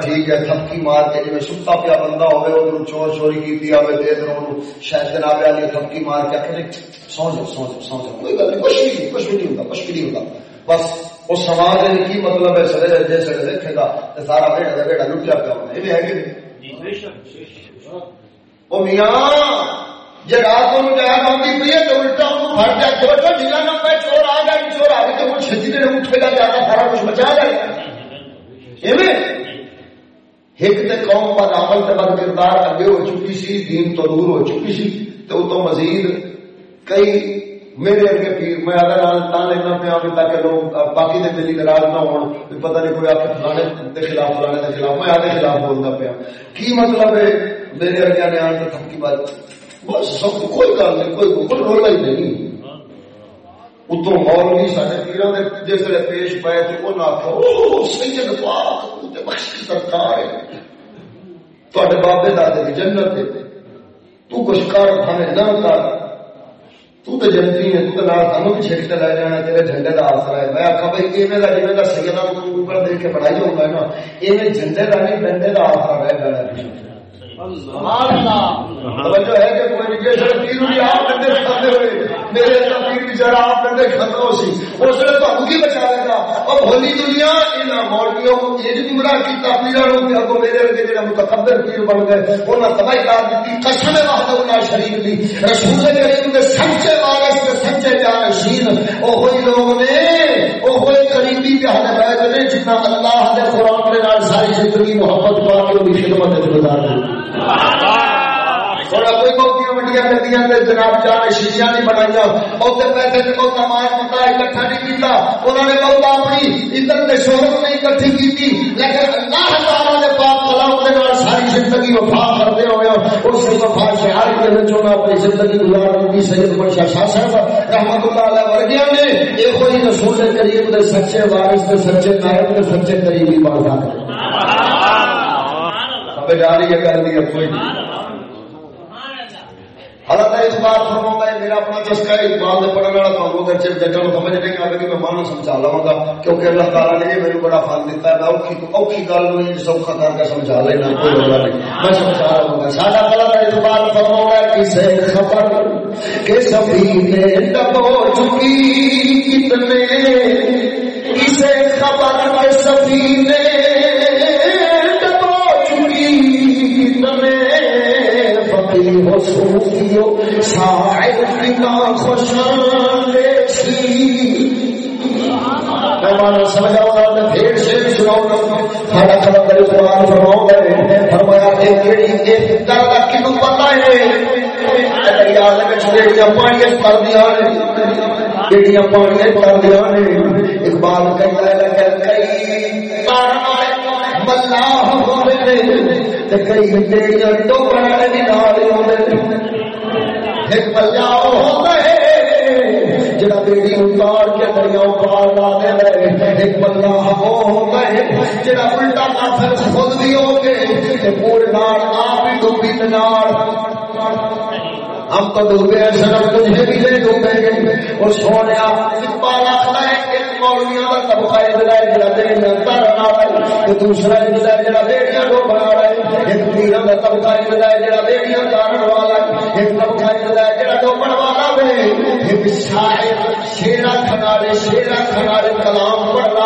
ٹھیک ہے تھپکی مار کے جی ستا پیا بندہ ہوئے ادھر چور چوری کی ہوئے دے ادھر شاید جناب والی تھپکی مار کے آخر سو جاؤ سو جاؤ سو جاؤ کوئی گل نہیں کچھ نہیں کچھ بھی نہیں ہوتا کچھ بھی نہیں ہوتا۔ بس اس سماج نے کی مطلب ہے سڑے جی سڑے دیکھے گا سارا بیٹا کا بیٹا لٹیا پیا ہونا یہ ہے کہ وہ میاں جی رات کو جایا بنتی پی ہے تو الٹا ان پھڑ جائے تو جو ڈھیلا نہ پہ چور آ گیا چور آ گئی تو وہ چھتی اٹھے گا جانا سارا کچھ بچا جائے گا ایک تے قوم پر عمل تے بد کردار اگے ہو چکی سی، دین تو دور ہو چکی سی۔ تو تو مزید کئی میرے اگے پیر، میں اگر تا لینا پیا کہ تاکہ لوگ باقی دے دلی ناراض نہ ہون پتہ نہیں کوئی آپ فلانے دے خلاف، فلانے دے خلاف، میں آدھے خلاف بولتا پیا۔ کی مطلب ہے؟ میرے اگے نے آن کے تھمکی بات۔ بس سب کوئی گل نہیں، کوئی کوئی رولا ہی نہیں۔ اتو مولوی سارے پیروں نے جس ویلے پیش پائے تھے وہ نہ آخو سید پاک! بخش سرکار ہے۔ بابے دادے کی جنت ہے۔ تو کچھ کر ہمیں نہ کر تو جنتی ہے تو نال سانو بھی چھٹ لے جانا، تیرے جھنڈے کا آسرا ہے۔ میں آخا بھائی، ایویں کا جیویں کا اوپر دیکھ کے ہوگا نا، ایویں جھنڈے کا نہیں، بندے کا آسرا رہ گیا توجہ ہے کہ کمیونیکیشن پیر بھی آپ بندے کھاتے ہوئے، میرے پیر آپ بندے کھاتا ہو سی۔ اس نے تو کی بچا لے گا اور بھولی دنیا، ان مولویوں کو یہ گمراہ میرے جڑا پیر بن گئے۔ تباہی کر دیتی قسم اللہ شریف دی۔ رسول کریم سچے وارث، سچے جانشین۔ او ہوئی لوگ نے ساری زندگی محبت پا کے ان کی خدمت گزار دی تھوڑا کوئی بہت وڈیا گڈیاں جناب جان شیشیاں نہیں بنائی اور پیسے سے بہت سامان بندہ اکٹھا نہیں کیتا۔ انہوں نے بہت اپنی عزت نے شہرت نہیں اکٹھی کی لیکن اللہ تعالیٰ نے پاک کلام کے نال ساری زندگی وفا کرتے ہوئے اس وفا شہر کے انہوں اپنی زندگی گزار دی سید بخشا شاہ صاحب رحمت اللہ علیہ ورگیا نے یہ کوئی رسول کریم کے سچے وارث کے سچے نائب کے سچے قریبی بازار بجا رہی ہے کر دیا کوئی نہیں۔ اللہ اس بات فرماؤں گا میرا اپنا چسکا ہے اقبال سے پڑھنے والا تو اگر چپ جٹل سمجھ نہیں گا کہ میں مانو سمجھا لوں گا کیونکہ اللہ تعالیٰ نے یہ میرے بڑا فل دیتا ہے، میں اوکھی اوکھی گل نہیں سوکھا کر کے سمجھا لینا کوئی رولا نہیں۔ میں سمجھا رہا ہوں سارا اللہ تعالیٰ اس بات فرماؤں گا کسے خبر کہ سفینے ڈبو چکی، کتنے، کسے خبر کہ سفینے پانی کر دیا پانی کر دیا اقبال کئی ملاح کئی بیڑیاں ٹوکر والے بھی نال ایک ملا ہوتا ہے جڑا بیڑی اتار کے پار لا دے ایک وہ ہوتا ہے جڑا الٹا خود بھی ہو پورے آپ ہی ڈوبی ہم تو ڈوبے ہیں سنم تجھے بھی نہیں ڈوبے گے۔ اور سونے ہے۔ مولویوں کا طبقہ ہے جڑا دوسرا جڑا بیڑیاں رہا ہے ایک پیروں کا طبقہ ہے جڑا بیڑیاں تارن والا ایک طبقہ ہے جڑا ڈوبن والا ہے ایک شاعر شیرا شیرا کلام پڑھ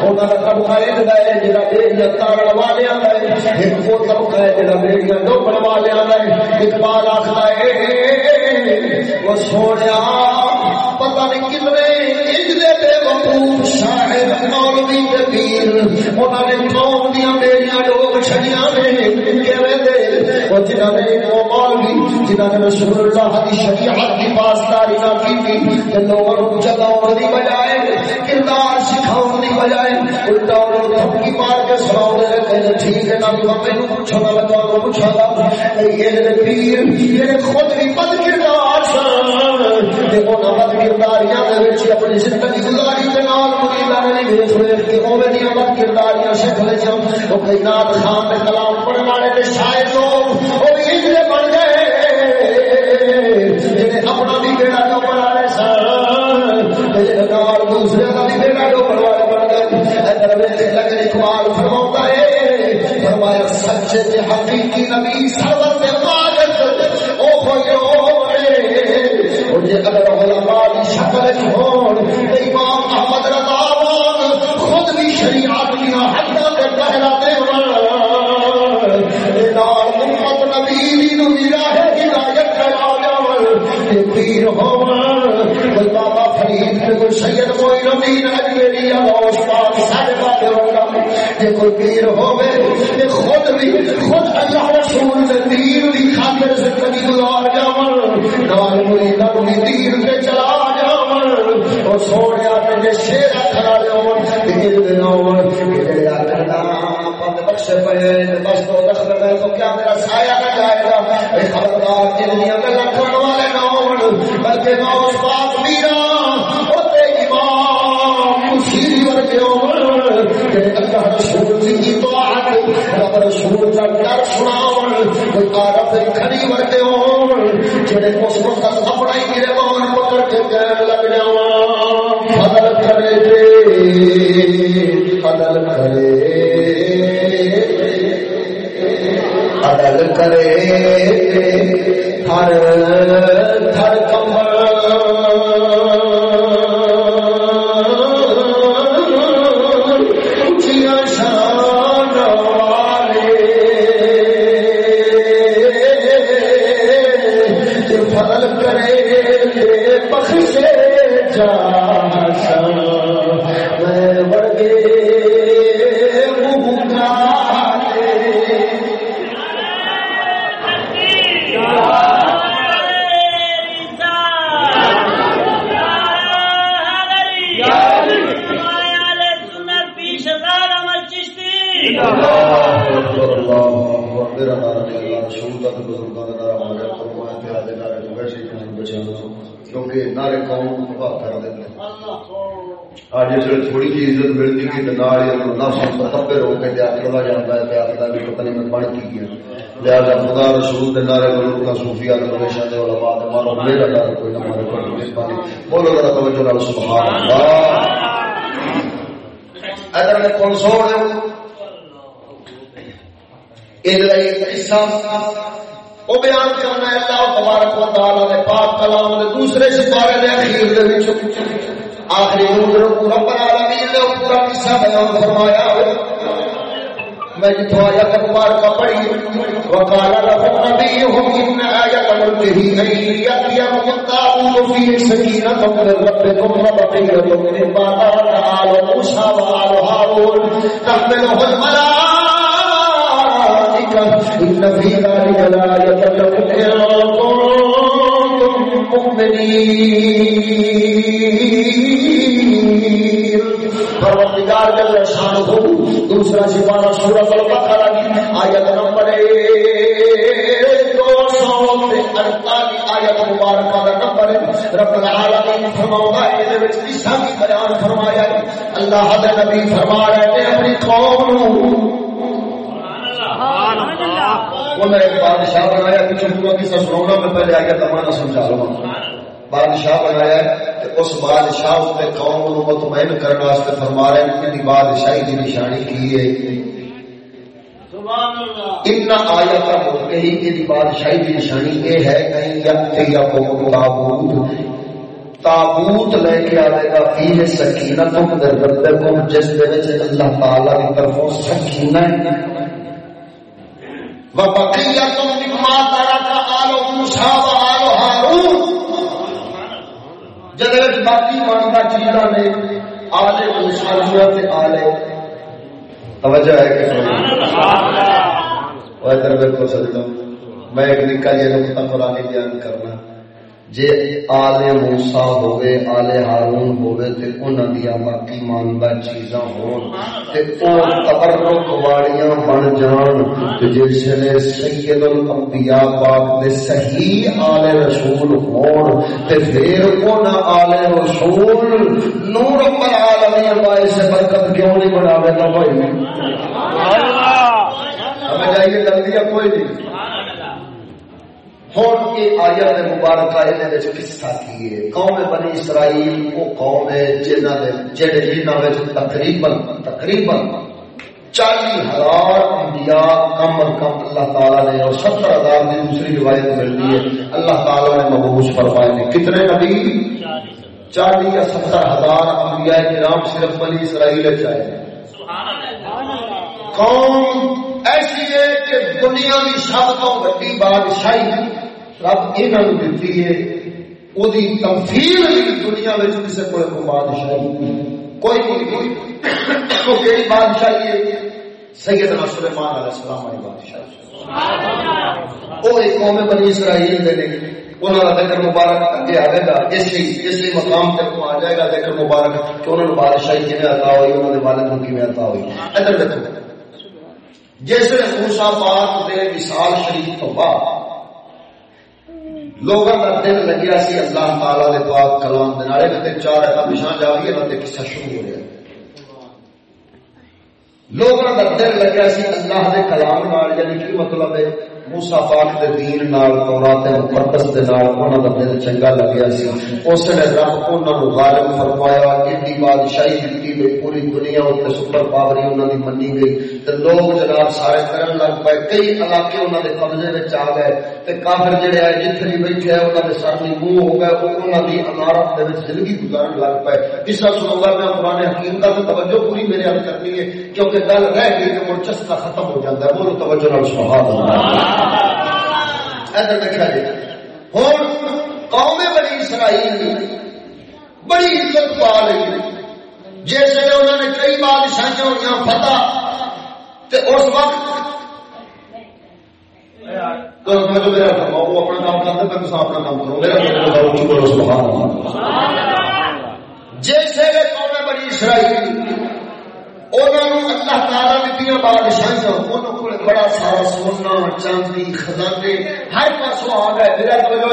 انہاں کا طبقہ ہے جڑا بیڑیاں تارن والے ہے ایک وہ طبقہ ہے جڑا بیڑیاں ڈوبن والے ہے اقبال آخر ہے وہ پتہ نہیں کتنے اجلے بے شاہد مولوی کے پیر انہوں نے قوم دیا میریاں لوگ چھڑیاں نے، کیویں دے؟ وہ جنہاں نے وہ مولوی، جنہاں نے رسول اللہ کی شریعت کی پاسداری نہ کی تھی کہ لوگوں کو دی بجائے، کردار سکھاؤ دی بجائے، الٹا انہوں نے تھپکی مار کے سناؤ دے کہتے ٹھیک ہے نہ تو میں نہ لگا وہ پوچھا تھا یہ پیر یہ خود بھی بد کردار سن تے انہاں بد کرداریاں دے وچ اپنی زندگی گزاری تے نال مریداں نے ویکھ اوویں بد کرداریاں لے جاؤ او نات خان کلام پڑھن والے تے شاعر لوگ، او بھی بن گئے۔ اپنا بھی بیڑا تو بنا رہے سن دوسرے کا کوئی بابا فرید کوئی سید، کوئی نبی اجمیری غوث پاک، سارے باتیں ہوگا کہ کوئی پیر ہوے خود بھی خود اللہ رسول دے دین دی خاطر زندگی گزار جاون۔ نال مرید اپنی دین پہ چلا جاون۔ اور سوڑیا تے شیر کھڑا ہون۔ دل دے نون کہ کرنا بند بخش پے بس تو دخل میں تو کیا میرا سایہ نہ جائے گا۔ اے خبردار دل نون بلکہ پاک میرا امام مشیری ورگے اللہ رسول اطاعت رب رسول ڈر سناون کوئی عارف کھڑی ہون جڑے اس وقت اپنا ہی پکڑ کے لگ جاواں فضل کرے فضل کرے عدل کرے تھر تھر کمبل جاتا ہے پتہ نہیں میں پڑھ کی گیا۔ لہذا خدا رسول کے نعرے بولو کا صوفیہ کے دے والا بات مارو میرا ڈر کوئی نہ مارے پڑھ مہربانی بولو ذرا توجہ نال، سبحان اللہ۔ اگر میں کون سو رہے ہوں قصہ وہ بیان کرنا ہے اللہ تبارک و تعالی نے، پاک کلام دے دوسرے سپارے دے اخیر دے وچ آخری نور پورا رب العالمین نے پورا قصہ بیان فرمایا۔ میں جتوں آیت مبارکہ پڑھی۔ وقال لهم نبيهم ان آية ملكه ان يأتيكم الطاغوت فيه سكينة من ربكم وبقية مما ترك آل موسى وآل هارون تحمله الملائكة إن في ذلك لآية لكم إن كنتم مؤمنين پروردگار جل شانہ دوسرا سپارہ سورۃ البقرہ کی آیت نمبر دو سو اڑتالیس آیت مبارکہ کا نمبر رب العالمین فرماؤں گا یہ وچ قصہ بھی بیان فرمایا ہے۔ اللہ دے نبی فرما رہے ہیں اپنی قوم نو۔ انہیں ایک بادشاہ بنایا پیچھے پورا قصہ سناؤں میں پہلے آگے تمہارا سمجھا لوں بادشاہ بنایا کہ اس بادشاہ اپنے قوم کو مطمئن کرنے واسطے فرما رہے ہیں کہ بادشاہی کی نشانی کی ہے۔ ان آیا کا ملک ہی کہ بادشاہی کی نشانی یہ ہے کہیں یا تابوت تابوت لے کے آئے گا فیہ سکینت در ربکم جس دے وچ اللہ تعالی کی طرفوں سکینہ وبقیت مما ترک آل موسی و جدے باقی مانتا چیزاں نے آلے تے آلے۔ توجہ ہے کہ ادھر بالکل سجدہ میں ایک نکا یہ نقطہ بیان کرنا جے آلے موسیٰ ہوئے آلے ہارون ہوئے تے انہاں دیا باقی ماندا چیزاں ہون تے او تبرک والیاں بن جان تے جس نے سید الانبیاء پاک دے صحیح آلے رسول ہون تے پھر انہاں آلے رسول نور رب العالمین باعث برکت کیوں نہیں بناوے گا بھائی ہمیں جائیے جلدی کوئی نہیں ہوں یہ آیت مبارکہ یہ قصہ کی ہے قوم بنی اسرائیل وہ قوم ہے جنہ جڑے جنہ تقریباً تقریباً چالی ہزار انبیاء کم از کم اللہ تعالیٰ نے اور ستر ہزار کی دوسری روایت ملتی ہے۔ اللہ تعالیٰ نے مبوس فرمائے نے کتنے نبی؟ چالیس یا ستر ہزار انبیاء کرام صرف بنی اسرائیل چاہے۔ قوم ایسی ہے کہ دنیا کی سب تو بڑی بادشاہی رب یہ دیتی ہے وہ تمفیل دنیا میں کسی کو بادشاہی کوئی کوئی تو کہڑی بادشاہی ہے؟ سیدنا سلیمان علیہ السلام والی بادشاہی۔ وہ ایک قوم بنی اسرائیل دے انہوں کا ذکر مبارک اگے آئے گا۔ مقام تک آ جائے گا، ذکر مبارک، کہ انہوں نے بادشاہی کیون عطا ہوئی انہوں نے والد کو کیون عطا ہوئی۔ ادھر دیکھو، جس موسا پاک دے مثال شریف تو بعد لوگوں کا دل لگیا سی اللہ تعالی دے پاک کلام دے نالے تے چار ایسا پچھا جا رہی ہے تے قصہ شروع ہو گیا لوگوں کا دل لگیا سی اللہ دے کلام نال یعنی کی مطلب ہے؟ موسا پاک دے دین نال، تورات مقدس دے نال انہاں دا دل چنگا لگیا سی۔ اس نے رب انہاں نو غالب فرمایا ایڈی بادشاہی دتی تے پوری دنیا تے سپر پاوری انہاں دی منی گئی۔ تے لوگ جناب سارے کرن لگ پئے، کئی علاقے انہاں دے قبضے وچ آ گئے۔ تے کافر جڑے آئے جتھے بھی بیٹھے ہیں انہاں دے سر دی منہ ہو گئے او انہاں دی عمارت دے وچ زندگی گزارن لگ پئے اس سن گا میں قرآن حکیم کا توجہ پوری میرے حل کرنی ہے، کیونکہ گل رہ گئی کہ مڑ چسکا ختم ہو جاتا ہے۔ بولو توجہ نال سبحان اللہ۔ ادھر دیکھا جائے۔ ہوں قوم بڑی اسرائیل بڑی عزت پا لی جس ویلے انہوں نے کئی بادشاہیاں ہوئی فتح، تے اس وقت میرا اپنا کام کرتا میں اپنا کام کروں میرا جس ویلے قوم بڑی اسرائیل اللہ تعالی نے بادشاہیاں انہوں کو بڑا سارا سونا چاندی خزانے ہر پاسوں آ گئے۔ میرا توجہ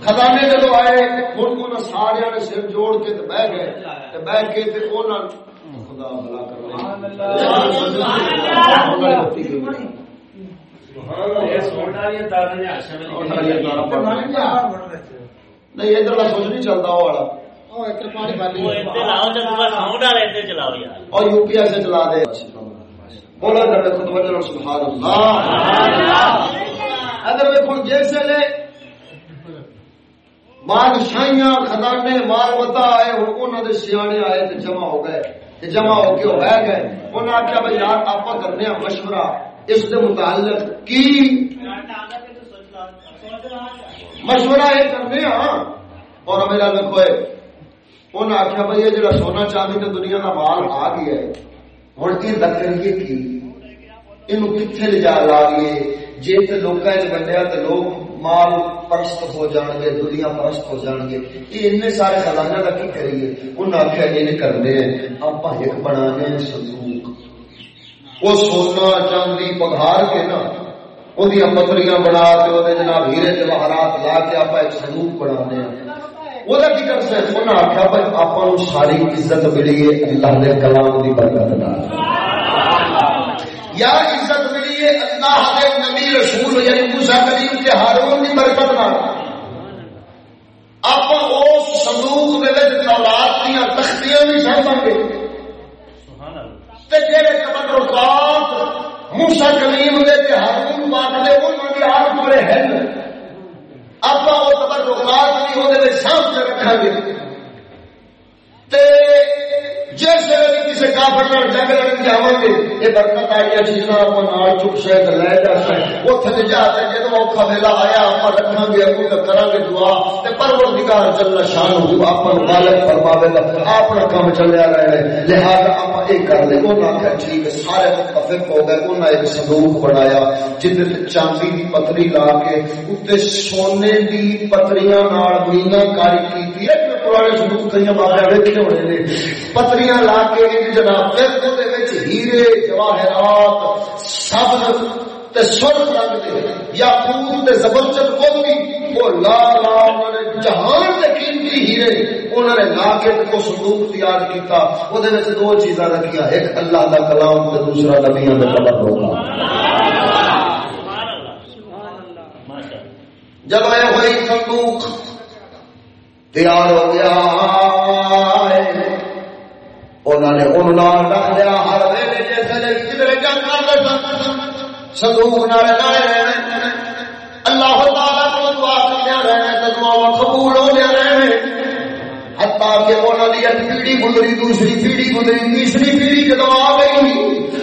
خزانے جب آئے ہوں کو سارے نے سر جوڑ کے بہ گئے بہ کے خدا بلا نہیں ادھر سوچ نہیں چلتا وہ والا۔ اور یو پی ایس چلا دے۔ بولا سبحان اللہ۔ اگر دیکھو جیسے بادشاہیاں خزانے مال متا آئے انہوں نے سیانے آئے تو جمع ہو گئے۔ جمع ہو کے بہ گئے انہوں نے آخیا بھائی یار آپ کرنے مشورہ۔ اس کے متعلق کی مشورہ یہ کرنے ہاں۔ اور میرا دیکھو انہیں آخیا بھائی، یہ جڑا سونا چاندی تو دنیا کا مال آ گیا ہے۔ ہوں یہ کریے کی یہ کتنے لے جا لا لیے جی تو لوگ بنیا تو لوگ مال پرست ہو جان گے، دنیا پرست ہو جان گے۔ یہ ان سارے خزانہ کا کی کریے انہیں آخیا یہ کرتے ہیں آپ ایک بنا سندوق وہ سونا چاندی پگھار کے نا وہ پتریاں بنا کے جناب ہیرے جواہرات لا کے آپ ایک سندوق بنا ہیں وہ انہیں آخیا بھائی آپ ساری عزت ملی ہے اللہ کلام کی برکت نال یا عزت ملی ہے اللہ کے نبی رسول یعنی موسا کریم کے ہارون کی برکت نال آپ اس دیا تختیاں بھی سڑ گے جہے تبرکات موسا کلیم کے ہارون پاک آپ بڑے ہیں آپ وہ تبرکات سامنے رکھا گے۔ جس ویلے کسی کافر جنگ لڑن جا گے، یہ برکت آئی چیزاں آپ چپ شاید لے جا اتنے جا کے جب اوکھا ویلا آیا آپ رکھا گے اگو کرا گے دعا پرورتگار چلنا شان ہو آپ مالک فرماوے گا اپنا کام چلیا رہے لہٰذا آپ یہ کر لیں۔ انہوں آخیا ٹھیک سارے متفق ہو گئے انہوں ایک صندوق بنایا جن چاندی کی پتری لا کے اتنے سونے کی پتریاں مینا کاری کی پرانے صندوق کئی بابے ویکے ہونے پتریاں لا کے جناب ہیرے جواہرات سب سرخ رنگ دے یا وہ لا لا انہوں نے جہان دے قیمتی ہیرے انہوں نے لا کے کو صندوق تیار کیتا وہ دے وچ دو چیزاں رکھیا ایک اللہ دا کلام تے دوسرا نبیوں دا قبر ہوگا جب میں ہوئی صندوق تیار ہو گیا انہوں نے رکھ ہر ویلے جیسے جنگ کرتے سن صندوق نالے نالے رہنے اللہ تعالیٰ کو دعا رہنے قبول ہو کہ انہوں نے پیڑھی گزری، دوسری پیڑھی گزری، تیسری پیڑھی جدو آ گئی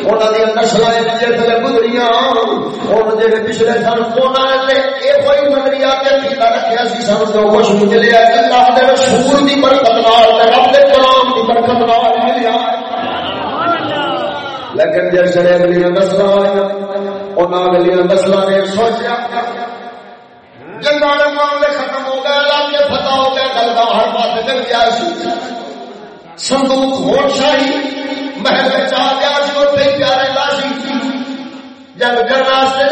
انہوں نے نسل جسے گزری ہوں جی پچھلے سن کونا یہ کوئی نظریہ کے رکھا سی سن جو کچھ ملے۔ اللہ کے رسول کی برکت نال رب کے کلام کی برکت نال لیکن جیسے اگلی نسل آئی ان اگلی نسل نے سوچا معاملے ختم ہو گئے علاقے فتح ہو گئے ہر پاس گیا سی صندوق ہوٹ شاہی، محل گیا سی پیارے جب گھر راستے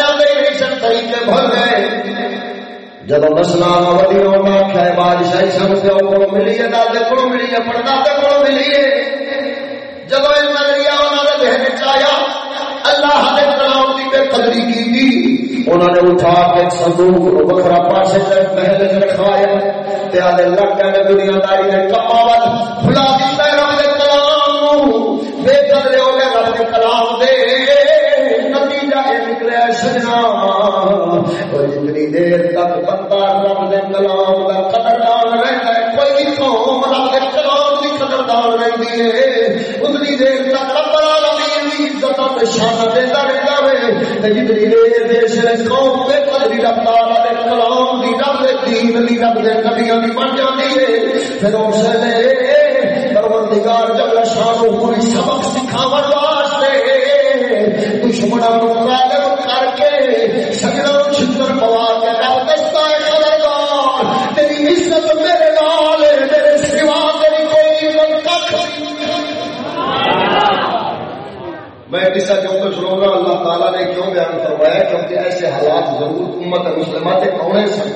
طریقے بھر گئے جب ہونا ہے بادشاہی سن کو ملی ہے دادے کو ملی ہے پردادے کو ملی ہے۔ کی بے قدری کی تھی۔ انہوں نے اٹھا کے صندوق کو بکرا پاسے پہلے رکھوایا تے آدھے لگ گئے دنیا داری نے کماوت۔ کھلا دیتا ہے رب دے کلام۔ نو بے قدرے ہو گئے رب دے کلام دے۔ نتیجہ یہ نکلے سجنا۔ اور جتنی دیر تک بندہ رب دے کلام کا قدردان رہتا ہے، کوئی قوم رب دے کلام کی قدردان رہتی ہے۔ اتنی دیر تک رب العالمین کی عزت اور شان ہے دیش قوم قدری رب تعالی دے کلام دی رب دے دین، دی رب دے نبیوں دی بن جاتی ہے پھر اس نے پروردگار جل سبق سکھاون واسطے۔ قصہ کیوں گا، اللہ تعالیٰ نے کیوں بیان کروایا کیونکہ ایسے حالات ضرور امت مسلمہ کے ہونے سن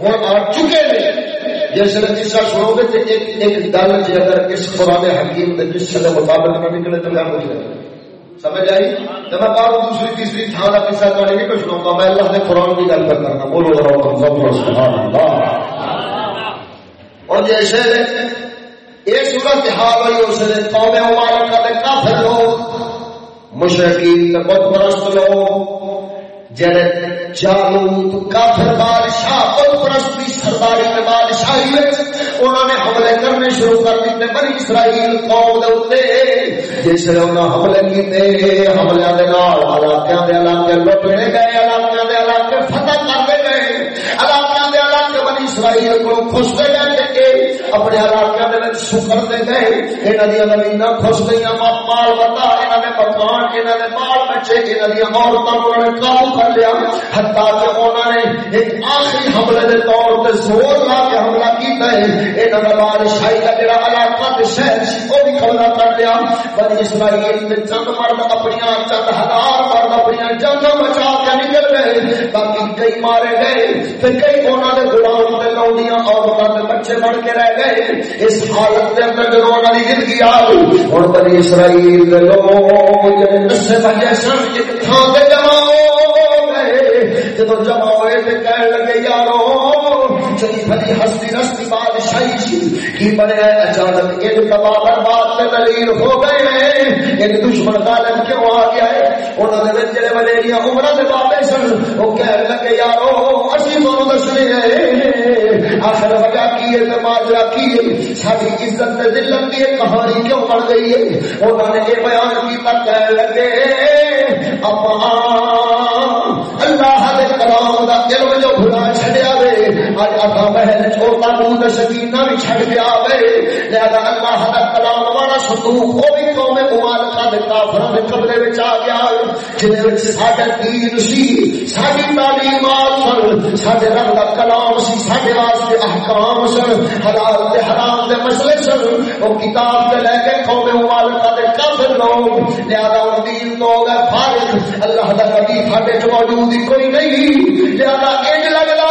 ہوں آ چکے ہیں۔ جس نے قصہ سنو گے تو ایک ایک دل جی اگر اس قرآن حکیم کے قصے کے مطابق نہ نکلے تو کیا مجھے سمجھ آئی؟ جب میں پارو دوسری تیسری تھان کا قصہ کرنے نہیں کچھ سنوں گا، میں اللہ نے قرآن کی گل پر کرنا۔ بولو ذرا سبحان اللہ۔ اور جیسے یہ صورت حال ہوئی، اس نے قوم مبارکہ کے کافر لوگ مشرقین بت پرست لوگ جڑے جالوت کافر بادشاہ بت پرستی سرداری کے بادشاہی انہوں نے حملے کرنے شروع کر دیتے، بنی اسرائیل قوم دے اوتے جس نے حملے کیتے، حملے دے نال دے علاقے گئے دے علاقے فتح کرتے گئے علاقے دے علاقے بنی اسرائیل کو گئے اپنے علاقے دے وچ شکر دے گئے، انہاں دی زمیناں خوش گئیاں مال وتا انہاں نے مکان انہاں نے بال بچے، انہاں دی عورتاں انہوں نے قابو کر لیا۔ حتیٰ کہ انہوں نے ایک آخری حملے دے طور تے زور لا کے حملہ کیتا ہے۔ انہاں دا بادشاہی دا جڑا علاقہ تے شہر سی، او بھی قبضہ کر لیا۔ بنی اسرائیل تے چند مرد اپنی چند ہزار مرد اپنی جنگ بچا کے نکل گئے۔ باقی کئی مارے گئے۔ تے کئی انہوں نے غلام تے لونیاں عورتاں تے بچے بن کے رہ گئے۔ اس حالت دے اندر جب انہاں دی زندگی آ گئی ہن بنی اسرائیل دے لوگ جڑے یعنی نسے بجے سن ایک تھان تے جمع ہو گئے۔ جدوں جمع ہوئے تے کہنے لگے، یارو چلی بھلی ہستی رستی بادشاہی کی بنے اچانک ایک تباہ برباد تے دلیل ہو گئے ایک دشمن غالب کیوں آ گیا ہے؟ انہوں نے جڑے وڈیریاں عمرہ دے بابے سن وہ کہنے لگے، یارو، اسی تو دسنے ہیں۔ آخر وجہ کی ہے تے ماجرا کی ہے؟ ساری عزت تے ذلت کی کہانی کیوں بڑھ گئی ہے؟ انہوں نے یہ بیان کیتا کہنے لگے اپا چھوٹا دودھ سکینہ بھی گیا وے لہذا اللہ دا کلام والا صندوق او بھی قوم دے کافراں دے قبضے وچ آ گیا وچ ساڈا دین سی ساڈی تعلیمات سن ساڈے رب دا کلام سی ساڈے واسطے احکام سن حلال تے حرام دے مسئلے سن او کتاب تے لے کے قوم مبارکہ دے کافر لوگ لہذا ان دین لوگ فارغ اللہ دا نبی ساڈے چ موجود ہی کوئی نہیں۔ لہذا انج لگدا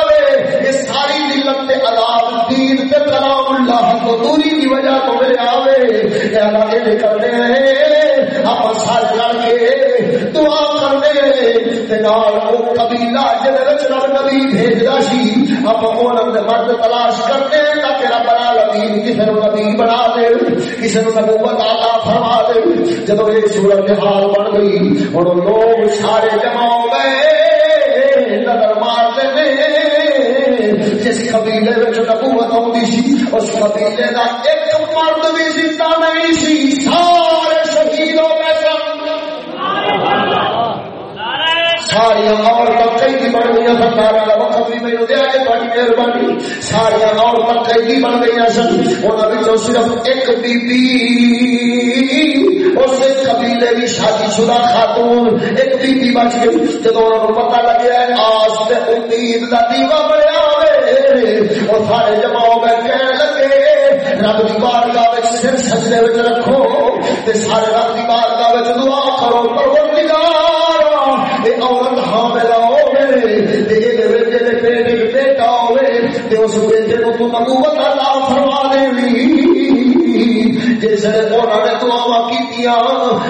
ساری تے عذاب دین تے کلام اللہ کو دوری کی وجہ تو ملے آوے لہذا انج کرتے ہیں آپ سارے لڑ کے دعا کرتے تے نال او قبیلہ وچ رب نبی بھیجدا سی دے مرد تلاش کرتے تاکہ رب العالمین کسی نو نبی بنا دے نو نبوت عطا فرما دے۔ جب یہ صورت حال بن گئی، ہن لوگ سارے جمع ہو گئے۔ جس قبیلے وچ نبوت ہوندی سی اس قبیلے دا ایک مرد بھی زندہ نہیں سی سارے شہید ہو گئے ساریا عورتیں قیدی بن گئی سن سارا وقت بھی میرے دیا کہ تاری مہربانی ساریا عورتیں قیدی بن گئی سن انہوں صرف ایک بی بی اس قبیلے کی شادی شدہ خاتون ایک بی بی بچ گئی جب انہوں نے پتا لگیا آس امید کا دیوا بنیا سارے جمع ہو کہنے لگے رب کی بارگاہ سر سجدے رکھو سارے رب کی بارگاہ دعا کرو پروردگار عورت ہوے پیٹ بیٹا ہوے اس بیٹے کو تو نبوت فرما دے جس نے نے دعا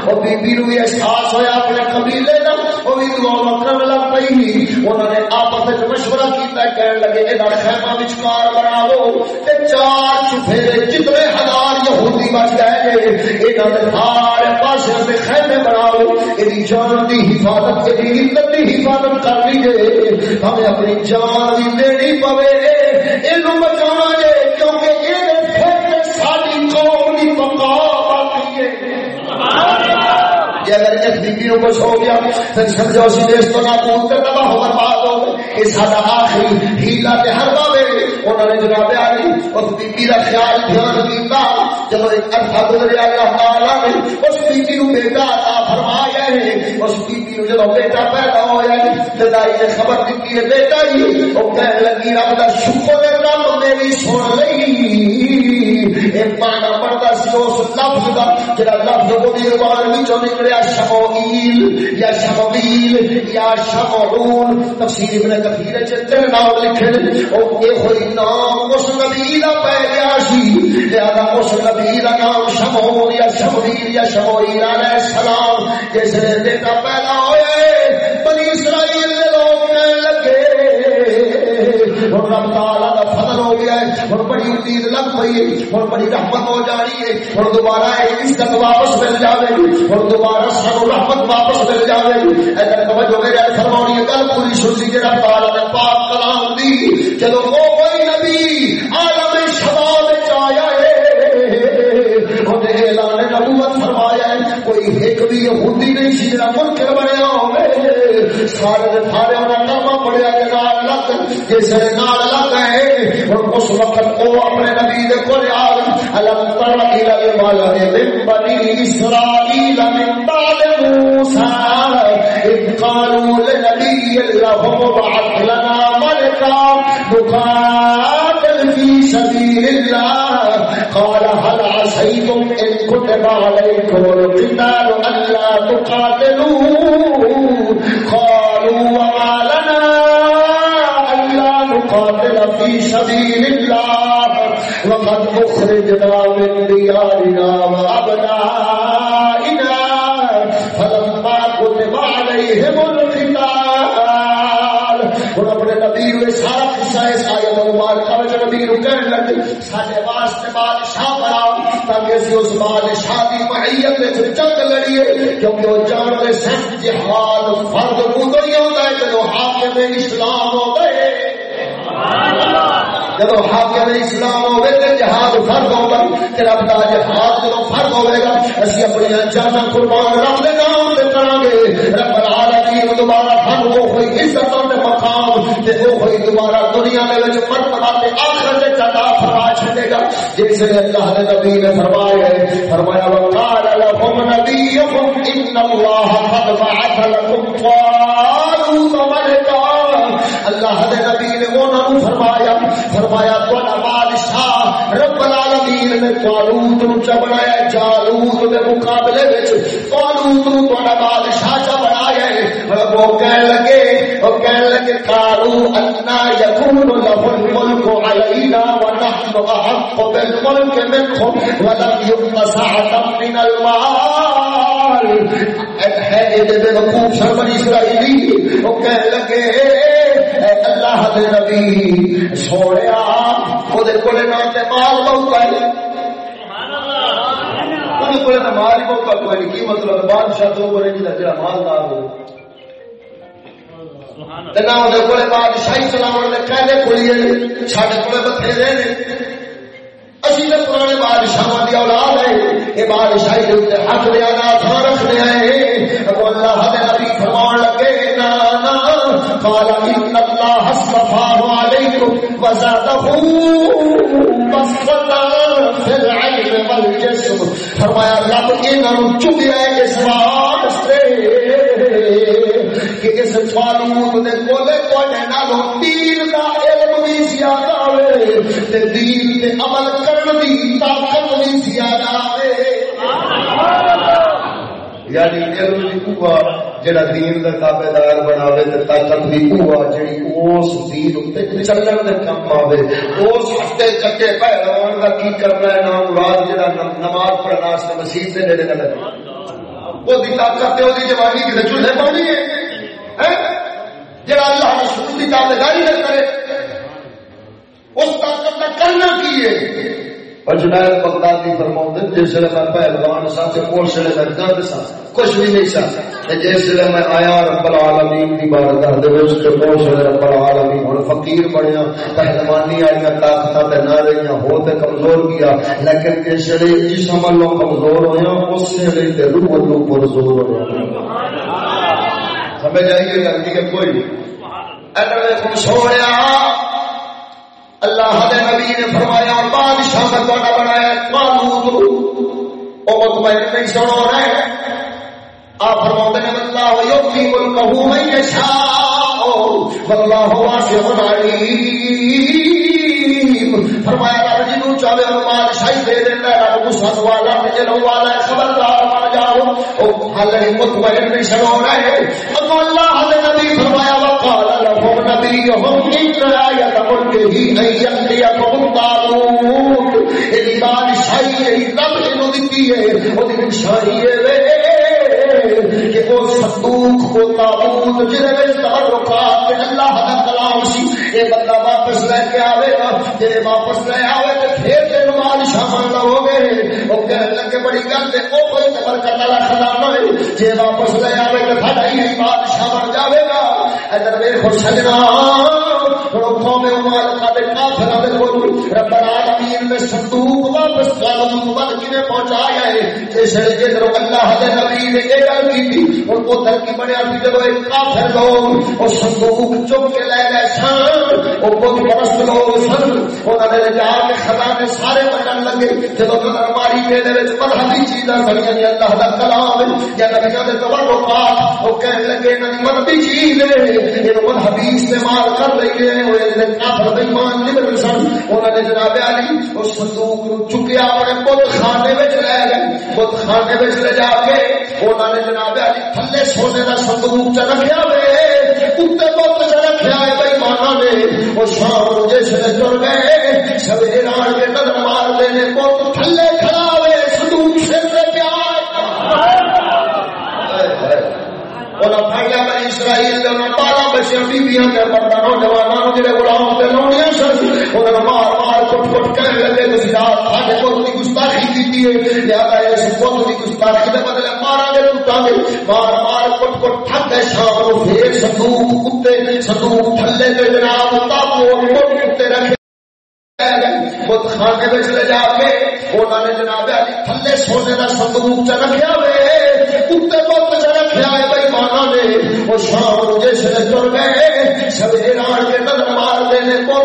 اور بی بی نو احساس ہویا اپنے قبیلے کا وہ لگ پئی انہوں نے آپس مشورہ کیتا کہنے لگے خیمہ وچکار بناو تے چار چفیرے جتنے ہزار یہودی بچ گئے سارے پاسے خیمے بناو یہ جان حفاظت یہ عزت حفاظت کر لیجیے ہمیں اپنی جان بھی دینی پوے اگر اس بیبی نو کچھ ہو گیا، پھر سمجھو اسی دیش تو نابود کر تباہ ہو برباد ہو گئے یہ سارا آخری ہیلا تے ہر بابے۔ انہوں نے جناب علی، اس بیبی کا خیال دھیان کیتا جب ایک عرصہ گزریا اللہ تعالی نے اس بیبی نو بیٹا عطا فرمایا ہے۔ اس بیبی نو جب بیٹا پیدا ہویا ہے خدائی نے خبر دیتی ہے، بیٹا جی وہ کہنے لگی، رب دا شکر ہے، رب میری سن لئی۔ ایک مانا پڑتا اس لفظ کا جڑا لفظ وہ دی زبان وچوں نکلیا شموئیل یا شمویل یا شمعون تفسیر ابن کثیر چتر نام لکھے او اے ہوئی نام اس نبی دا پہ گیا سی لہذا اس نبی دا نام شمعون یا شمویل یا شموئیل علیہ السلام جس نے بیٹا پیدا ہوئے بنی اسرائیل دے لوگ کہنے لگے ہوں رب تعالیٰ گیا ہے۔ ہوں بڑی امید لگ پئی ہے۔ ہوں بڑی رحمت ہو جا رہی ہے۔ ہوں دوبارہ عزت واپس مل جائے گی۔ ہوں دوبارہ سب رحمت واپس مل جائے گی۔ اگر توجہ میرے فرمانی گل پوری سنسی جا تعالیٰ نے پاک کلام دی چلو وہ کوئی نبی، عالم شباب آیا ہے۔ اعلان نبوت فرمایا ہے۔ کوئی ایک بھی یہودی نہیں سی جڑا منکر بنیا ہوے سارے سارے جس نے نال لگ گئے اور اس وقت وہ اپنے نبی دے کول آ الم تر الى المال من بني اسرائيل من بعد موسى اذ قالوا لنبي لهم ابعث لنا ملكا نقاتل في سبيل الله قال، هل عسيتم ان كتب عليكم القتال الا تقاتلوا قالوا، وما نقاتل في سبيل الله وقد أخرجنا من ديارنا وأبنائنا فلما كتب عليهم القتال ہوں اپنے نبی ہوئے سارا قصہ اس آیت مبارکہ وچ نبی نو کہن لگے، ساڈے واسطے بادشاہ بناؤ تاکہ اسی اس بادشاہ دی معیت وچ جنگ لڑیے، کیونکہ وہ جان دے سن جہاد فرض ادو ہی ہوندا ہے جدوں حاکم اسلام ہو گئے۔ جب حاکم اسلام ہوے تے جہاد فرض ہوگا تے رب دا جہاد جدوں فرض ہوے گا، اسی اپنی جان قربان رب دے نام تے کران گے۔ رب العالمین دوبارہ ہم کو کوئی عزت تے مقام تے او کوئی دوبارہ دنیا دے وچ مرتبہ تے آخرت تے عطا فرما چھڈے گا۔ جس نے اللہ دے نبی نے فرمایا ہے، فرمایا، وقال لهم نبيكم ان الله قد بعث لكم طالوت ملكا اللہ دے نبی نے انہوں نے فرمایا فرمایا تھوڑا بادشاہ رب العالمین نے طالوت نو چا بنایا، جالوت دے مقابلے وچ طالوت نو تھوڑا بادشاہ چا بنایا ہے۔ وہ کہنے لگے، وہ کہنے لگے قالوا انا يكون له الملك علينا ونحن احق بالملك منكم ولم يؤت سعه من المال. ہے دے بے وقوف سرمنی اسرائیلی، وہ کہنے لگے اللہ دے نبی، سوڑیا وہ کول تے مال بہت ہے۔ کول مال بہت کوئی کی مطلب؟ بادشاہ تو بولے جی، جا مالدار ہو۔ بادشاہی چلاو بتھیرے نے۔ اسی پرانے بادشاہ کی اولاد ہے یہ بادشاہی حق لیا نا تھا رکھنے آئے اب اللہ دے نبی فرمان قال ان اللہ اصطفى عليكم وزاده بسطا في العلم والجسم. فرمایا، رب انہوں چکیا اس واسطے کہ اس فاروق دے کولے کونے نالوں دین دا علم بھی زیادہ ہوئے تے دین تے عمل کرن دی طاقت بھی زیادہ ہے یعنی علم دی قوہ جڑا دین دا تابعدار بناوے تے طاقت دی قوہ جڑی اس دین تے چلن دے کم آوے اس ہفتے چکے پہلوان دا کی کرنا ہے؟ نام مراد جڑا نماز پڑھنا اس مسجد دے نیڑے نہ لگے وہ دی طاقت تے او دی جوانی کسے چولہے پانی ہے۔ جڑا اللہ رسول کی تابے داری نہ کرے، اس طاقت کا کرنا کی ہے؟ اجنائر بغدادی فرماؤں جس میں پہلوان سا میں درد سا کچھ بھی نہیں سا جس میں آیا رب العالمین بارگاہ دے وچ، تے رب العالمین، ہن فقیر بنیا، پہلوانی آئی طاقت تے نہ رہی ہو تے کمزور کیا۔ لیکن جس لے جسم لو کمزور ہویا اس سے تے روح لو کمزور ہویا سمجھ آئیے غلطی ہے کوئی؟ اگر اللہ دے نبی نے فرمایا، بادشاہ کا تھوڑا بنایا مالوت او مطمئن نہیں سنو رہے آپ فرماتے ہیں، اللہ یوتی ملکہ من یشاء، واللہ واسع علیم۔ فرمایا، رب جی نو چاہے او بادشاہی دے دیندا ہے، رب غصہ والا تے علم والا خبردار بن جاؤ۔ او حل مطمئن نہیں سنو رہے اللہ دے نبی فرمایا وقال لهم نبيهم ان آیت ملکہ ان یاتیکم طاغوت. اے بادشاہی ہے رب نے دتی ہے او دی نشانی کہ وہ صندوق کو تابوت جنہیں میں تبرکات اللہ کا کلام سی یہ بندہ واپس لے کے آئے گا جی واپس لے آئے تو پھر تین بادشاہ بن لو گے وہ کہنے لگے، بڑی گل ہے، وہ کوئی تبرکت والا خزانہ ہے۔ جی واپس لے آئے تو ساڈا ہی بادشاہ بن جائے گا۔ ادھر میرے سجنا قوم دے دے کول رب العالمین نے صندوق واپس پہنچایا ہے اللہ دے نبی نے یہ گل کی تھی اور جب ایک کافر لوگ اور صندوق کے لے گئے سن لوگ سن انہوں نے جا کے خزانے سارے لگے جب مذہبی چیزاں اللہ کلام یا نبیوں وہ کہنے لگے مذہبی چیز ہے یہ مذہبی استعمال کر رہی ہے وہ کافر سن انہوں نے جناب علی اس صندوق چکیا اپنے بت خانے لے گئے بت خانے لے جا کے انہوں نے جناب علی تھلے سونے کا صندوق چ رکھیا وے اتنے بت چ رکھیا ہے بھائی مانا نے وہ شام جس نے تر گئے سویر آن کے نظر مار دینے بت تھلے کھڑا ہوئے صندوق سر سے پیار اسرائیل بارہ بچے بیبیاں بندہ نوجوانوں جڑے غلام تے لونیاں سن انہاں مار مار کٹ کٹ کہنے لگے تسی رات ساڈے کول ہے۔ لہذا اس دے بدلے مارا گے گے مار مار کٹ کٹ تھک گئے شام پھر صندوق کتے، صندوق تھلے جناب کتے رکھے۔ خانے میں جا کے انہوں نے جناب علی، تھلے سونے کا صندوق چ ہوئے کتے بت چ ہے بھائی مانا نے وہ شام جس نے تر گئے آن کے نظر مار دینے بت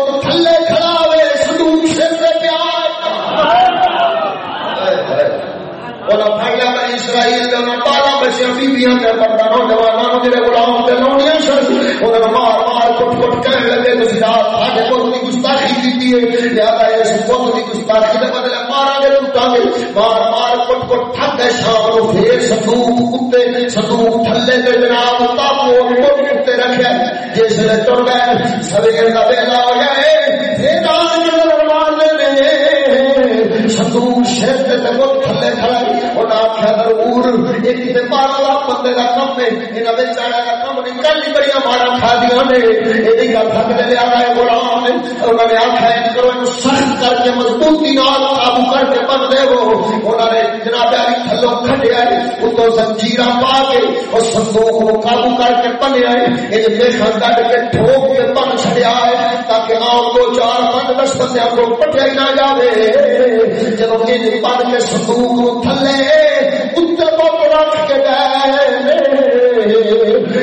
اسرائیل دے انہاں بالا بارہ بچے بیبیاں بندہ نوجوانوں جڑے غلام تے لونیاں سن انہوں مار مار کٹ کٹ کہنے لگے تسی رات ساڈے کول دی گستاخی کیتی ہے لہذا اس پت دی گستاخی دے بدلے مارا گے لٹا گے مار مار کٹ کٹ تھک گئے شام نو پھر صندوق کتے صندوق تھلے تے جناب تابو کٹ کتے رکھیا جس نے تر گئے سویر دا ویلا ہو گیا ضرور ایک بندے کا کم ہے یہاں کا کم نہیں کل ہی بڑی مارا کھا دیا نے یہ گل تھک لیا ہے غلام انہوں نے آخیا کرو سخت کر کے مضبوطی نال قابو کر کے بن دے وہ انہوں نے جناب علی تھلو کھڈیا زنجیرا پا کے اور صندوق کو قابو کر کے بنیا ہے یہ میخا کٹ کے ٹھوک کے بن چڑیا ہے تاکہ آم دو چار پانچ دس بندے کو پٹیا ہی نہ جائے جب یہ بن کے صندوق تھلے رکھ کے گئے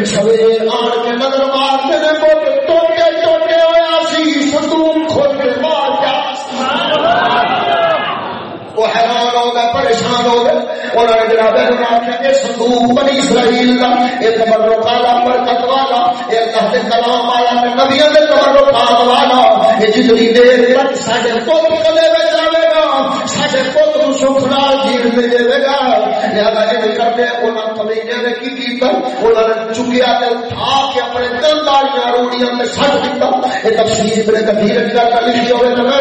سویر آن کے نظر مارتے نے ٹوٹے ٹوٹے ہوا سی کھول کے مار وہ حیران ہو گئے پریشان ہو گئے انہوں نے جناب صندوق بنی اسرائیل کا یہ تبرک والا برکت والا یہ اللہ کے کلام والا نبیوں کے والا یہ جتنی دیر تک سارے کلے میں جائے گا سارے سکھ نال جیل میں دے گا لہذا یہ کرتے انہوں کمینے نے کی کیتا انہوں نے چکیا تے اٹھا کے اپنے دل داریاں روڑیاں سٹ دیتا۔ تفسیر ابن کثیر نے لکھی ہوئے میں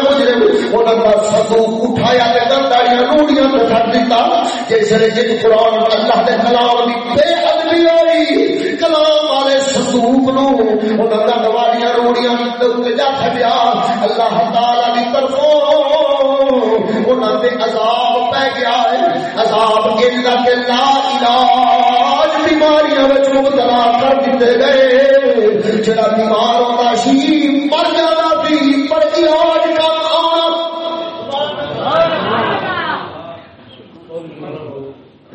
انہوں نے اٹھایا تے دل داریاں روڑیاں سٹ دیتا۔ قرآن اللہ کلام بے ادبی ہوئی کلام والے نو انہوں نے دواریاں روڑیاں تے جا اللہ تعالی طرفوں انہوں عذاب پہ گیا ہے عذاب اللہ کے لا علاج بیماریاں وچ مبتلا کر دیتے گئے۔ جڑا بیمار ہوتا سی مر جانا سی پر علاج کا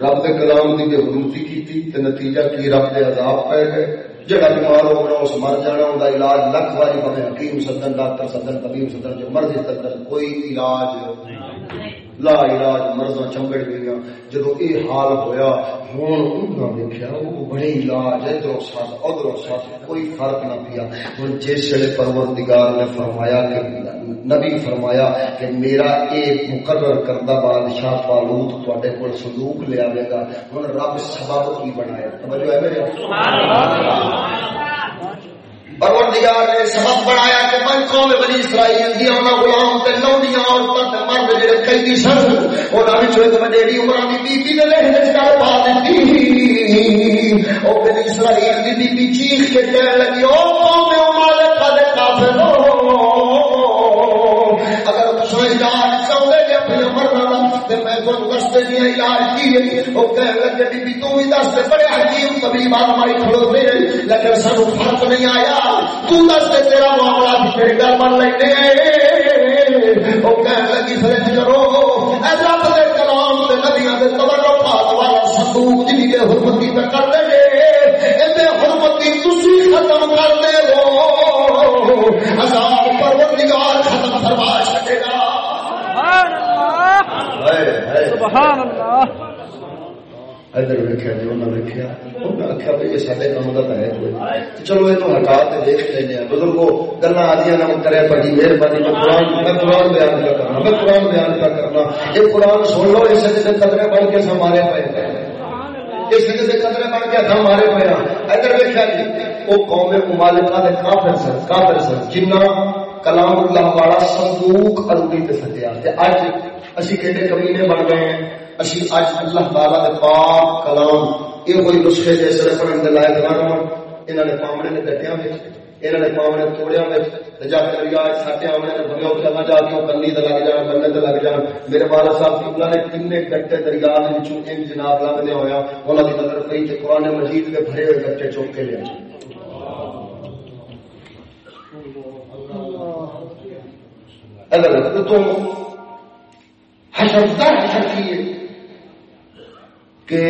رب کے کلام کی بے حروتی کی نتیجہ کی رب کے عذاب پہ گئے جڑا بیمار ہو رہا اس مر جانا ان علاج لکھ باری بنے حکیم سدن ڈاکٹر سدن طبیب سدن جو مرضی سدن کوئی علاج نہیں لا علاج مرضاں چمبڑ گئی جدو یہ حال ہویا ہوں دیکھا وہ بڑے علاج ادھر سس ادھر سس کوئی فرق نہ پیا۔ ہوں جس ویلے پروردگار نے فرمایا کہ نبی فرمایا کہ میرا مقرر کردہ بادشاہ پالوت صندوق لے گا۔ رب سبب کی بنایا۔ توجہ ہے میرے پروردگار نے سبب بنایا کہ من قوم بنی اسرائیل دی جڑے سن انہاں ایک وڈیری عمر دی پا دتی او اسرائیل دی چیخ کے کہنے لگی او قوم کافر اگر تساں علاج چاہندے جے اپنے مرنا تے میں علاج کی او لگے تو دس تے بڑے حکیم طبیب ہماری لیکن سانو فرق نہیں آیا تو دس تے تیرا معاملہ گل بن لینے او لگی کر دے اے حرمتی تسی ختم کر دے وہ عذاب پروردگار ختم فرما چھڈے گا۔ سبحان اللہ۔ ادھر ویکیا جی انہیں ویکیا انہیں آخیا بھائی یہ سارے کام کا ہے کوئی۔ چلو یہ ہٹا کے دیکھ لینا بزرگو گلا آدی نہ کرے بڑی مہربانی۔ میں قرآن میں قرآن بیان کا کرنا میں قرآن بیان کا کرنا۔ یہ قرآن سن لو اس سے قدرے بن کے ہمارے پے۔ اس سے کے بن مارے ہمارے پے ادھر ویکیا جی وہ قوم ممالکہ دے کافر سن کافر سن، جنہ کلام اللہ والا صندوق اروڑی تے سٹیا تے اج اسی کہتے کمینے بن گئے ہیں۔ اسی اج اللہ تعالی دے پاک کلام یہ کوئی نسخے جیسے پڑھن دے لائق نہ رہن۔ انہاں نے پامڑے نے ڈٹیاں وچ انہاں نے پامڑے توڑیاں وچ تے جا کے ریا ساٹے نے جا کے کنی تے لگ جان، بندے تے لگ جان۔ میرے والد صاحب کی نے کنے گٹے دریا دے وچوں ان جناب لگ دے ہویا انہاں دی نظر پئی تے قران مجید کے بھرے ہوئے گٹے چوک کے لے تو حشر در حشر کہ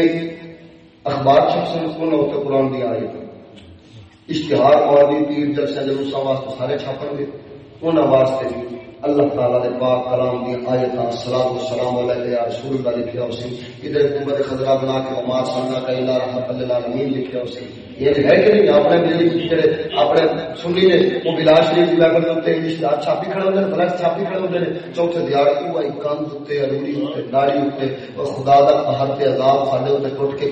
اخبار چھپ سے کون قرآن دی آئی اشتہار موادی پیر جلسہ جلوسا واسطے سارے چھاپن گے انہوں واسطے بھی اللہ تعالیٰ نے پاک کلام دی آیت السلام والسلام علیہ یا رسول اللہ لکھیا اسے ادھر قوت خضرہ بنا کے وما سننا کا الہ رحمت اللہ للعالمین لکھیا اسے یہ ہے کہ نہیں؟ اپنے بجلی جڑے اپنے سنی نے، وہ بلا شریف دی بیگل تے اشتہار چھاپی کھڑے ہوندے نے، فلک چھاپی کھڑے ہوندے نے۔ چوتھے دیار او ائی کند تے اروڑی تے ناڑی تے خدا دا قہر تے عذاب ساڈے تے ٹوٹ کے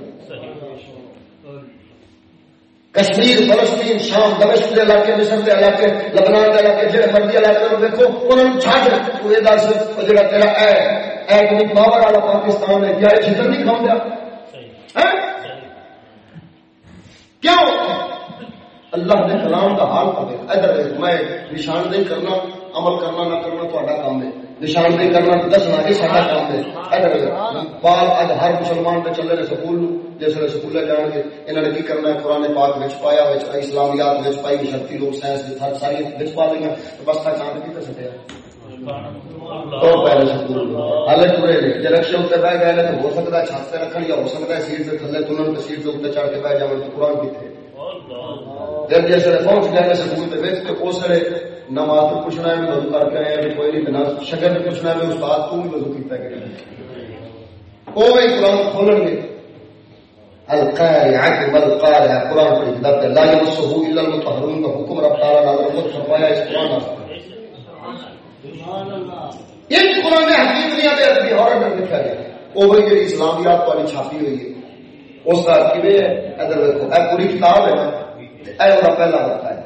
کشمیر فلسطین شام دمشق کے علاقے مصر کے علاقے لبنان کے علاقے جہاں مرضی علاقے میں دیکھو انہوں نے چھاٹ تو یہ دس جڑا تیرا اے ایٹمی پاور والا پاکستان ہے کیا یہ چھتر نہیں کھاؤں گا؟ کیوں اللہ نے کلام کا حال پہ ادھر میں نشاندہی کرنا عمل کرنا نہ کرنا تو کام ہے۔ نشاندہی کرنا دسنا یہ سارا کام ہے۔ ادھر بال اج ہر مسلمان پہ چلے نے سکول جس ویسے سکول جان گے انہوں نے کی کرنا ہے؟ قرآن پاک بچ پایا اسلامیات بچ پائی، شکتی لوگ سائنس کی تھر ساری بچ پا لیا تو بس تک کام کی پہلے سکول۔ رکشے گئے تو ہو سکتا ہے چھت رکھن یا ہو سکتا ہے سیٹ تھلے سیٹ چڑھ کے بہ جاؤ تو قرآن جب جس ویسے پہنچ گئے سکول اس ویلے پوچھنا ہے، وضو کر کے آئے کوئی نہیں شکر پوچھنا ہے استاد تو بھی وضو کیتا وہ قرآن کھولن گے القارعة والقارعة قرآن پڑھی کتاب لا يمسه الا المطهرون کا حکم رب تعالی نازل خود فرمایا اس قرآن ایک قرآن حکیم دنیا دے ادبی اور اندر لکھا گیا وہ وہی جی اسلامیات والی چھاپی ہوئی ہے. اس کا کیویں ہے؟ ادھر دیکھو، اے پوری کتاب ہے نا اے وہ پہلا ورقہ ہے.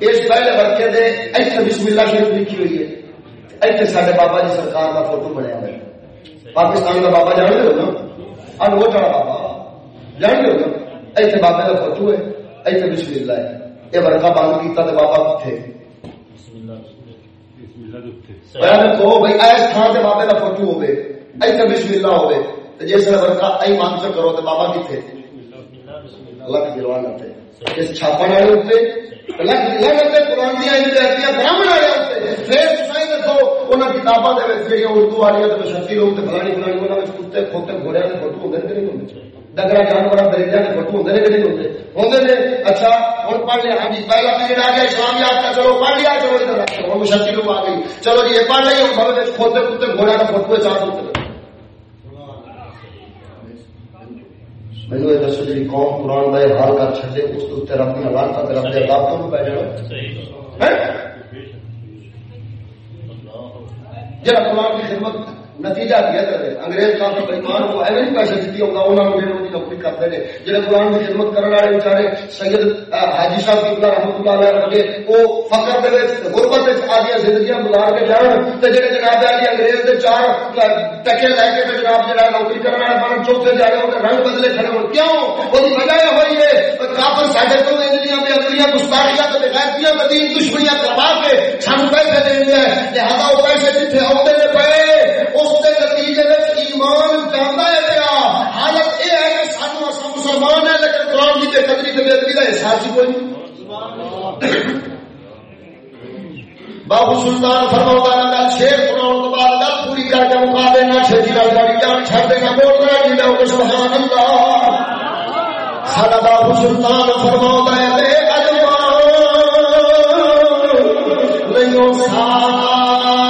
اس پہلے ورقے دے ایتھے بسم اللہ شریف لکھی ہوئی ہے. ایتھے سارے بابا جی سرکار کا فوٹو بنیا ہوا ہے. پاکستان کا بابا جان دے ہو نا؟ ان وہ چڑھا بابا۔ جان دے ہو نا ایتھے بابے کا فوٹو ہے۔ ایتھے بسم اللہ ہے۔ یہ ورقہ بند کیتا تے بابا کتھے بیان بھائی ایس تھان تے بابے کا ہوے بسم اللہ ہوے تے جس ورقہ ای کرو تے بابا تے چھاپن والے والے پھر دسو اردو والی فلانی فلانی کتے کھوتے گھوڑے فوٹو ہوتے کہ نہیں ڈگرا جانور درندے کے فوٹو ہوتے کہ نہیں ہوتے ہوتے نے اچھا ہوں پڑھ لیا ہاں جی پہلا پیریڈ آ گیا اسلامیات کا چلو پڑھ لیا چلو ادھر ہوں شکتی لوگ آ گئی چلو جی یہ پڑھ لیا ہوں کھوتے کتے گھوڑے کا فوٹو ہے چار ہوتے میرے یہ دسو جی قوم قرآن کا حال کر چلے اس کے اتنے رب کی حالات کا رب کے علاق تو پی جانا جا قرآن کی خدمت نتیجہ دیا کرے انگریز کا بےمان کو ایویں پیسے دیتی ہوگا انہوں نے میرے نوکری کرتے ہیں جہاں قرآن کی خدمت کرنے والے بچارے سید حاجی صاحب کی رحمت اللہ علیہ رکھے وہ فخر دے غربت آدی زندگیاں گزار کے جان تو جہاں جناب آدی انگریز کے چار ٹکے لے کے جناب جہاں نوکری کرنے والے بن، چوتھے جا رہے ہیں رنگ بدلے کھڑے ہو۔ کیوں؟ وہ وجہ یہ ہوئی ہے۔ کافر ساڈے تو اندلیاں بے اندلیاں گستاخیاں تے غیرتیاں بدین دشمنیاں کروا کے سانو پیسے دین دے لہذا وہ پیسے جتھے آتے نے پے مسلمان ہے، لیکن قرآن کی قدری کے کا احساس ہی کوئی۔ بابو سلطان فرما گا شیر تو بعد گل پوری کر کے مکا دینا چھتی گل گاڑی جان دینا بول رہا جی, جی سبحان اللہ۔ سارا بابو سلطان فرما ہے نہیں سارا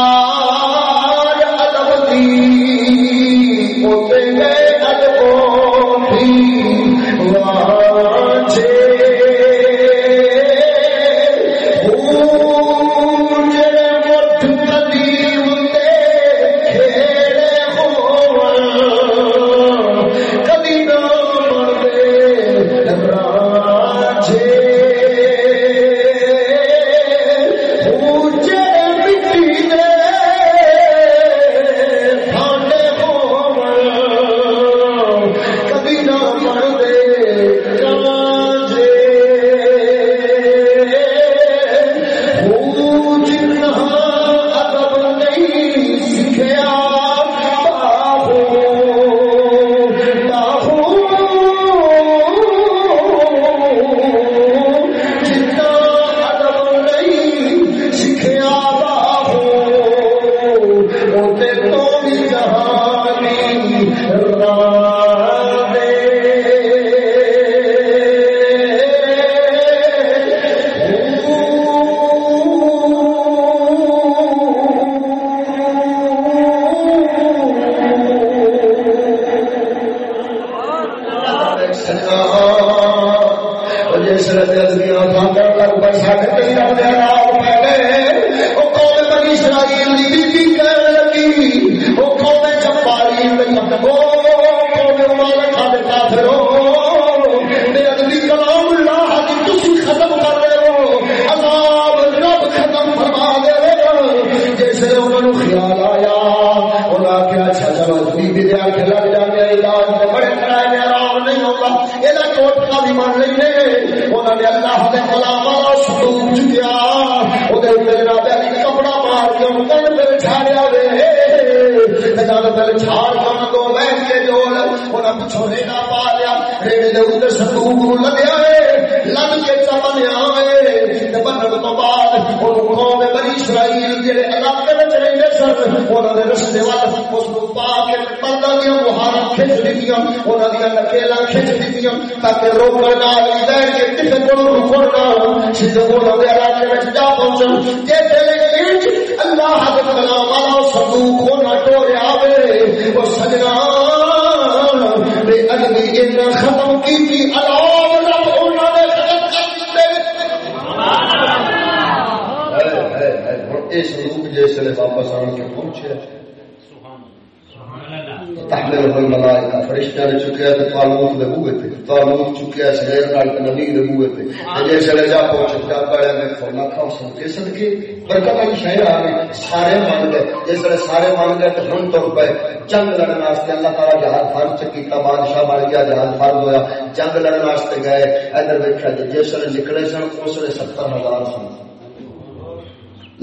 فرشتہ نے چکیا تے تالوت دے بوئے تے تالوت چکیا سیر نال تے نبی دے بوئے تے جس ویلے جا پہنچے جا پڑیا میں کھولا کھاؤ سن کے صدقے برکت والی شہر آ گئی۔ سارے مان گئے جس ویلے سارے مان گئے تے ہن تر پے جنگ لڑن واسطے اللہ تعالی جہاد فرض کیتا بادشاہ بن گیا جہاد فرض ہویا۔ جنگ لڑن واسطے گئے۔ ادھر ویکھیا جس ویلے نکلے سن اس ویلے 70000 سن۔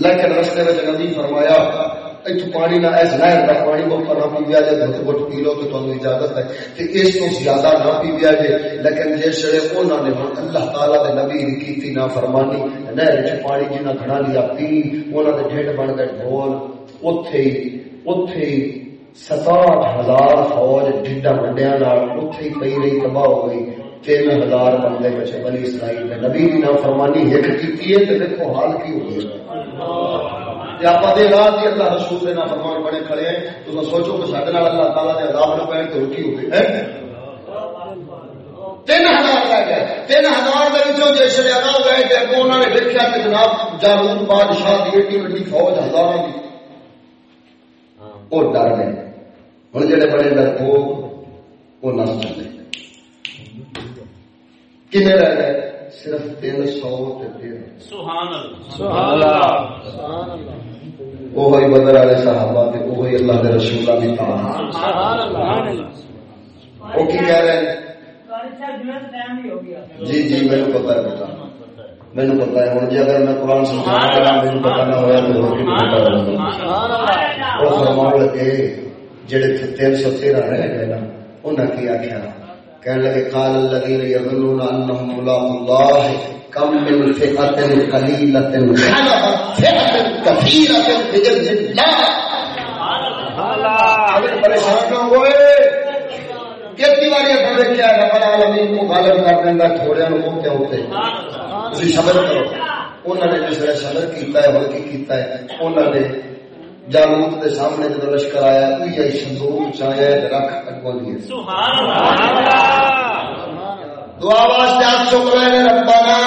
لیکن رستے میں نبی فرمایا پانی نہ ایس نہر کا پانی بہت نہ پی لیا جائے گھٹ گھٹ پی لو تو تمہیں اجازت ہے کہ اس کو زیادہ نہ پی لیا جائے لیکن جس ویلے انہوں نے اللہ تعالیٰ دے نبی کی تھی نہ فرمانی نہر چ پانی جنہیں گھڑا لیا پی انہوں نے ڈھڈ بن گئے ڈھول اتے ہی اتے ہی ستاٹھ ہزار فوج ڈھڈا منڈیا اتے ہی پی رہی، تباہ ہو گئی۔ تین ہزار بندے بچے بنی اسرائیل نے نبی کی نہ فرمانی ایک کی ہے تو دیکھو حال کی ہوئی آپ رات ہی اللہ رسول کے نہ فرمان بڑے کھڑے ہیں۔ تو سوچو کہ سارے اللہ تعالیٰ نے عذاب نہ پہن تو کی ہوئی ہے تین ہزار رہ گئے۔ تین ہزار کے جس نے ادا گئے تھے اگوں انہوں نے دیکھا کہ جناب جالوت بادشاہ کی ایڈی وڈی فوج ہزار کی وہ ڈر گئے۔ ہوں جڑے بڑے ڈر وہ نس چلے۔ کنے رہ گئے؟ صرف تین سو وہی بدر والے صحابہ وہی اللہ کے رسول کی وہ کی کہہ رہے ہیں؟ جی جی میرے پتا ہے پتا۔ پتا ہے۔ ہوں جی اگر میں قرآن سمجھا میرے پتا نہ ہوا تو وہ فرمان لگے جڑے تین سو تیرہ رہ گئے نا انہیں کی آخیا کہنے لگے قال الذين يظنون انهم ملاق الله كم من فئة قليلة خلقت فئة كثيرة بإذن الله پریشان نہ ہوئے۔ کتنی بار یہ دیکھا ہے رب العالمین کو غالب کر دینا تھوڑے نو ہوتے ہوتے تسی صبر کرو۔ انہوں نے جس طرح صبر کیتا ہے وہ کی کیتا ہے انہوں نے جالوت کے سامنے جب لشکر آیا کوئی صندوق چاہے رکھ اگوں دیے دعا واسطے آپ شکر ہے ربنا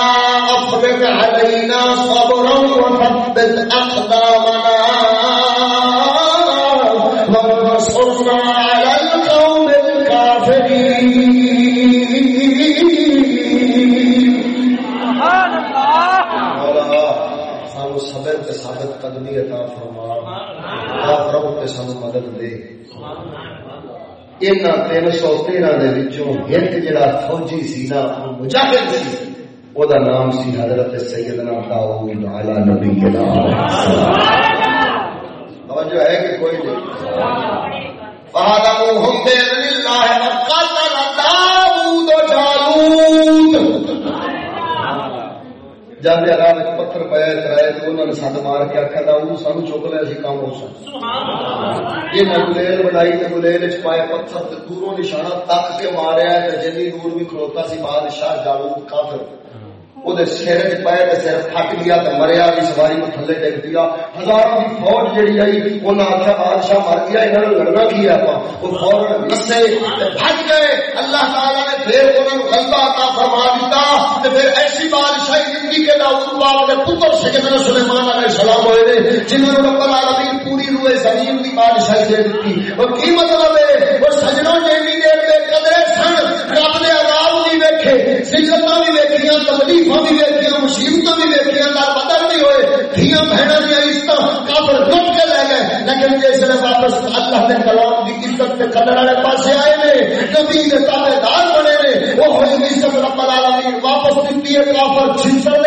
افرغ علينا صبرا وثبت اقدامنا۔ صبر تے ثابت قدمی عطا فرما۔ کافروں تے سانو مدد دے۔ ان تین سو تیرہ دے وچوں ایک جڑا فوجی سی نا مجاہد سی، او دا نام سی حضرت سیدنا داؤد علی نبی کے نام۔ توجہ ہے کہ کوئی نہیں؟ فہدموہم بِإِذْنِ اللَّهِ وَقَتَلَ جب راہ میں پتھر پایا کرائے تو انہوں نے سد مار کے آخیا تھا وہ سانو چک لیا سی کام ہو سکتا یہ گلیل بنائی تو گلیل چ پائے پتھر دوروں نشانہ تک کے ماریا جنی دور بھی کھلوتا سی بادشاہ جالوت کافر سر چ پائے سر پھٹ گیا تو مریا بھی سواری کو تھلے ڈگ دیا ہزاروں کی فوج جہی آئی انہیں آخیا بادشاہ مر گیا یہاں لڑنا کی آپ وہ فوراً نسے بھج گئے اللہ تعالیٰ نے پھر انہوں نے غلبہ عطا فرما دیتا پھر ایسی بادشاہی زندگی کے داؤد پاک کے پتر سیدنا سلیمان علیہ السلام ہوئے نے جنہوں نے رب العالمین پوری روئے زمین کی بادشاہی دے دیتی اور کی مطلب ہے وہ سجنوں نے بھی دیر میں قدرے سن رب ویکھے بھی ویکھیاں تکلیفا بھی ویکیا مصیبت بھی ویکیا در بدل نہیں ہوئے دیا بہن دیا عزت کافر لٹ کے لے گئے۔ لیکن جس نے واپس اللہ کے کلام کی عزت کے قدر والے پاس آئے نے، نبی کے تابے دار بنے نے۔ وہ ہوئی عزت رب العالمین، واپس دیتی ہے کافر چھنسر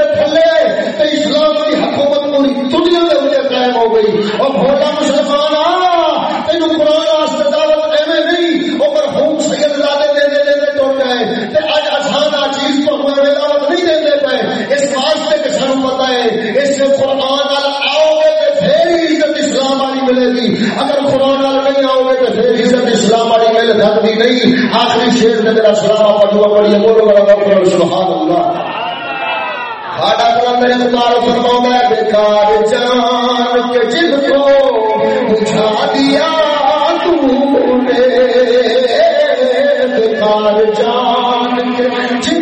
پھر عزت اسلام والی مل سکتی نہیں، آخری شیر میں میرا سلام پڑھوا پڑھیے بولو بڑا سبحان اللہ ساڈا کلندر اقبال فرماؤں ہے بیکار جان کے جن کو بجھا دیا تو نے بیکار جان کے جن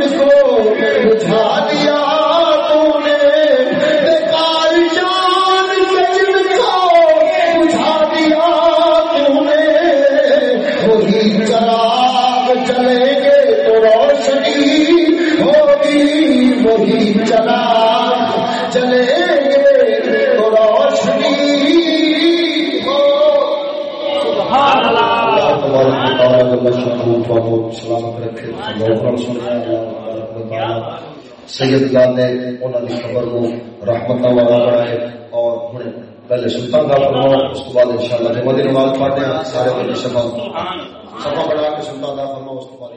سلامت سنیا اللہ تبارک تعالی سید دادے انہاں دی خبر کو رحمتاں والا بنائے اور ہن پہلے سلطان کا فرماؤ اس کے بعد انشاءاللہ جمعہ دی نماز پڑھتے ہیں، سارے بندے شفا صفا بنا کے سلطان کا فرماؤ اس کے بعد